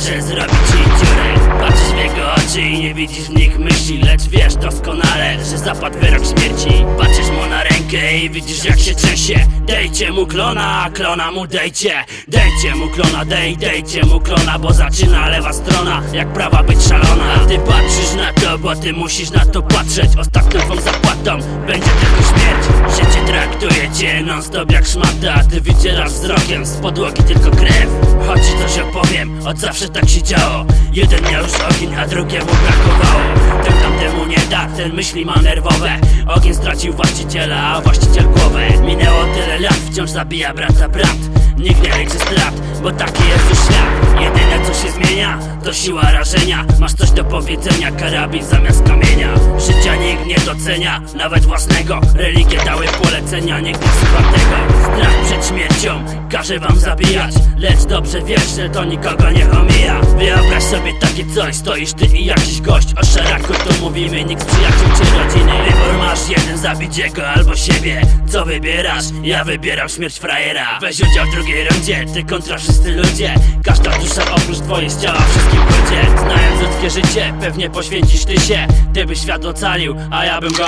frajerze zrobi ci dziurę. Patrzysz w jego oczy i nie widzisz w nich myśli Lecz wiesz doskonale, że zapadł wyrok śmierci. Patrzysz mu na rękę i widzisz jak się trzęsie. Dejcie mu klona, a klona mu dejcie. Dejcie mu klona, dej, dejcie mu klona Bo zaczyna lewa strona, jak prawa być szalona. A Ty patrzysz na to, bo ty musisz na to patrzeć. Ostatnią twą zapłatą będzie tylko śmierć. Życie traktuje cię non stop jak szmata A ty wycierasz wzrokiem z podłogi tylko krew. Choć ci coś opowiem, od zawsze tak się działo. Jeden miał już ogień, a drugiemu brakowało. Ten tamtemu nie da, ten myśli ma nerwowe. Ogień stracił właściciela, a właściciel głowę. Minęło tyle lat, wciąż zabija brata brat Nikt nie liczy strat, bo taki jest już świat. Jedyne co się zmienia, to siła rażenia. Masz coś do powiedzenia, karabin zamiast kamienia. Życia nikt nie docenia, nawet własnego. Religie dały polecenia, nikt nie słucha tego. Strach przed śmiercią, każe wam zabijać. Lecz dobrze wiesz, że to nikogo nie omija. Wyobraź sobie takie coś, stoisz ty i jakiś gość. O szaraku tu mówimy, nikt z przyjaciół czy rodziny. Wybór masz jeden, zabić jego albo siebie. Co wybierasz? Ja wybieram śmierć frajera. Weź udział w drugiej rundzie, ty kontra wszyscy ludzie. Każda dusza oprócz twojej z ciała wszystkim pójdzie Znając ludzkie życie, pewnie poświęcisz ty się Ty byś świat ocalił, a ja bym go.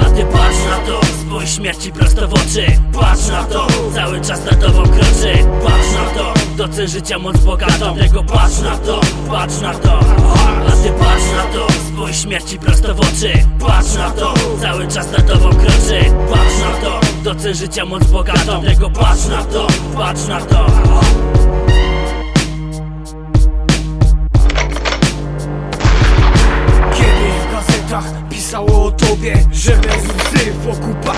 A ty patrz na to, spójrz śmierci prosto w oczy. Patrz na to, cały czas na tobą kroczy. Patrz na to, docen życia moc bogatą patrz na to, patrz na to. A ty patrz na to, spójrz śmierci prosto w oczy. Patrz na to, cały czas na tobą kroczy. Patrz na to, docen życia moc bogatą patrz na to, patrz na to. Kiedyś w gazetach pisało o tobie Że bez łzy wokół patrzałeś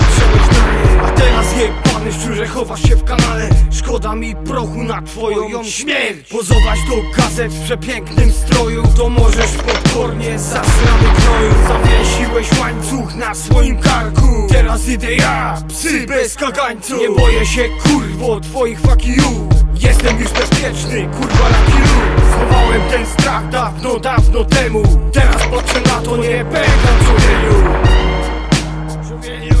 jebany szczurze chowasz się w kanale Szkoda mi prochu na twoją śmierć. Pozować do gazet w przepięknym stroju To możesz potwornie zasrany gnoju Zawiesiłeś łańcuch na swoim karku. Teraz idę ja, psy bez kagańców. Nie boję się kurwo twoich fuck you. Jestem już bezpieczny, kurwa Lucky Luke Schowałem ten strach dawno, dawno temu. Teraz patrzę na to, nie pękam człowieku Człowieku A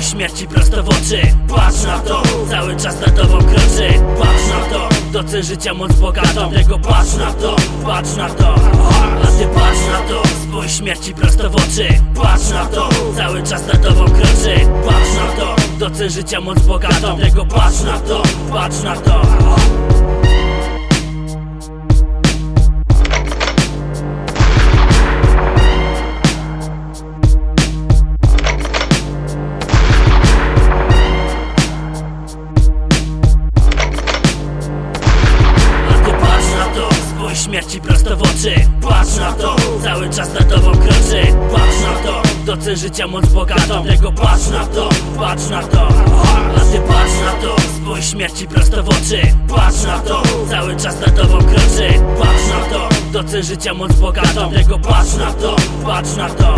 spójrz śmierci prosto w oczy. Patrz na to, cały czas na tobą kroczy. Patrz na to, docen życia moc bogatą patrz na to, patrz na to. A ty patrz na to, spójrz śmierci prosto w oczy. Patrz na to, cały czas na tobą kroczy. Patrz na to, docen życia moc bogatą patrz na to, patrz na to spójrz śmierci prosto w oczy. Patrz na to, cały czas na tobą kroczy. Patrz na to, docen życia moc bogatą Tego patrz na to, patrz na to. A ty patrz na to, spójrz śmierci prosto w oczy. Patrz na to, cały czas na tobą kroczy. Patrz na to, docen życia moc bogatą Tego patrz na to, patrz na to